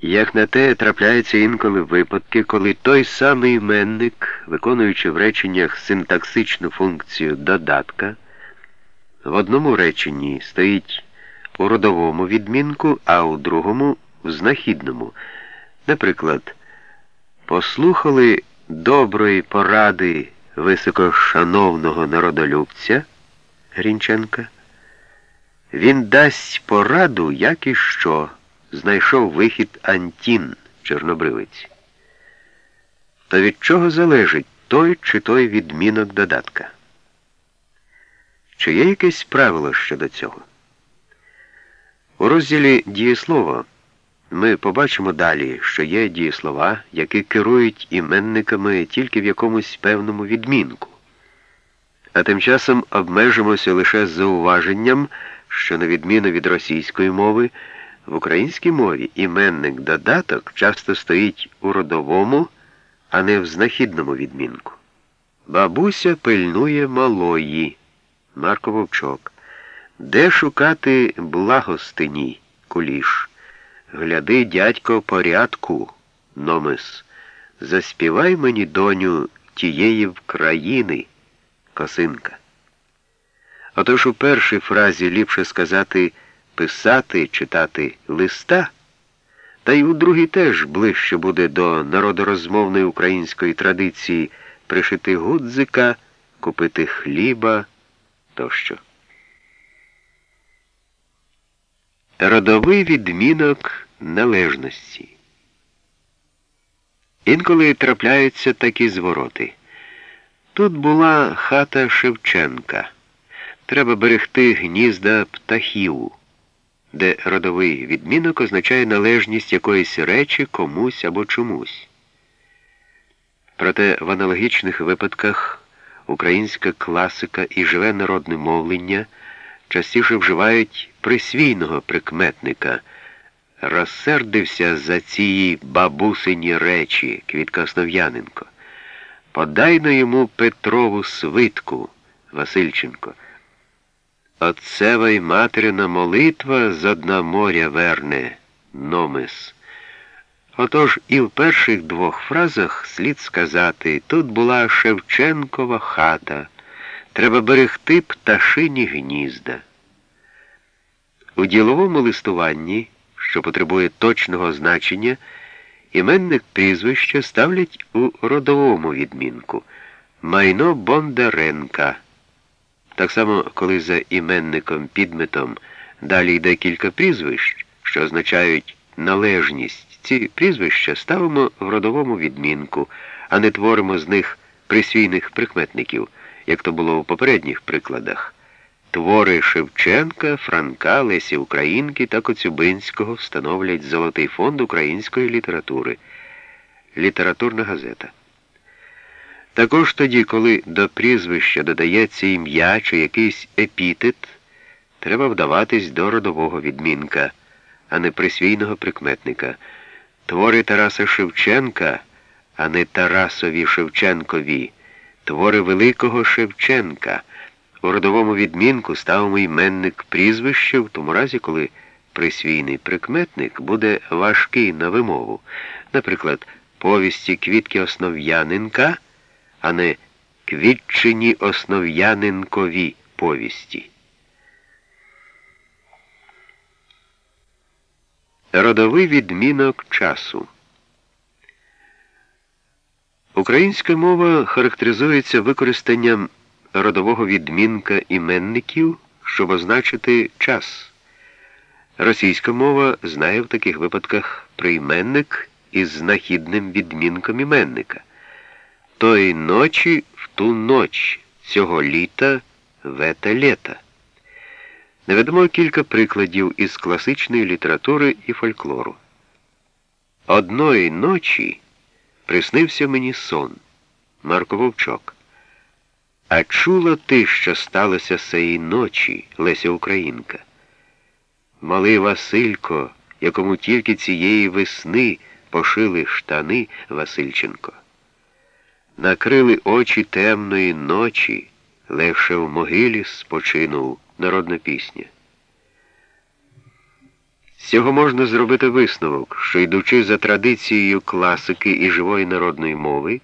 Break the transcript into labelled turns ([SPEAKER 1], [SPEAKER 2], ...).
[SPEAKER 1] Як на те трапляються інколи випадки, коли той самий іменник, виконуючи в реченнях синтаксичну функцію додатка, в одному реченні стоїть у родовому відмінку, а у другому в знахідному. Наприклад, послухали доброї поради високошановного народолюбця Грінченка. Він дасть пораду, як і що знайшов вихід Антін, чорнобривець. То від чого залежить той чи той відмінок додатка? Чи є якесь правило щодо цього? У розділі дієслово ми побачимо далі, що є дієслова, які керують іменниками тільки в якомусь певному відмінку. А тим часом обмежимося лише зауваженням, що, на відміну від російської мови, в українській мові іменник додаток часто стоїть у родовому, а не в знахідному відмінку. Бабуся пильнує малої. Марко Вовчок. Де шукати благостині, куліш? Гляди, дядько, порядку, номис. Заспівай мені, доню, тієї в країни, косинка. Отож у першій фразі ліпше сказати писати, читати листа, та й у другій теж ближче буде до народорозмовної української традиції пришити гудзика, купити хліба тощо. Родовий відмінок належності. Інколи трапляються такі звороти. Тут була хата Шевченка. Треба берегти гнізда птахів де родовий відмінок означає належність якоїсь речі комусь або чомусь. Проте в аналогічних випадках українська класика і живе народне мовлення частіше вживають присвійного прикметника. Розсердився за ці бабусині речі, Квітка Основ'яненко. Подай на йому Петрову свитку, Васильченко. Отцева й материна молитва з одна моря верне, номис. Отож і в перших двох фразах слід сказати, тут була Шевченкова хата, треба берегти пташині гнізда. У діловому листуванні, що потребує точного значення, іменник прізвища ставлять у родовому відмінку майно Бондаренка. Так само, коли за іменником підметом далі йде кілька прізвищ, що означають належність, ці прізвища ставимо в родовому відмінку, а не творимо з них присвійних прикметників, як то було у попередніх прикладах. Твори Шевченка, Франка, Лесі Українки та Коцюбинського становлять Золотий фонд української літератури. Літературна газета. Також тоді, коли до прізвища додається ім'я чи якийсь епітет, треба вдаватись до родового відмінка, а не присвійного прикметника. Твори Тараса Шевченка, а не Тарасові Шевченкові, твори Великого Шевченка. У родовому відмінку ставимо іменник прізвище в тому разі, коли присвійний прикметник буде важкий на вимову. Наприклад, повісті Квітки Основ'яненка а не квітчині основ'яненкові повісті. Родовий відмінок часу. Українська мова характеризується використанням родового відмінка іменників, щоб означити час. Російська мова знає в таких випадках прийменник із знахідним відмінком іменника тої ночі в ту ноч цього літа в ете літа. Наведемо кілька прикладів із класичної літератури і фольклору. Одної ночі приснився мені сон, Марко Вовчок. А чула ти, що сталося сеї ночі, Леся Українка? Малий Василько, якому тільки цієї весни пошили штани Васильченко накрили очі темної ночі, легше в могилі спочинув народна пісня. З цього можна зробити висновок, що йдучи за традицією класики і живої народної мови,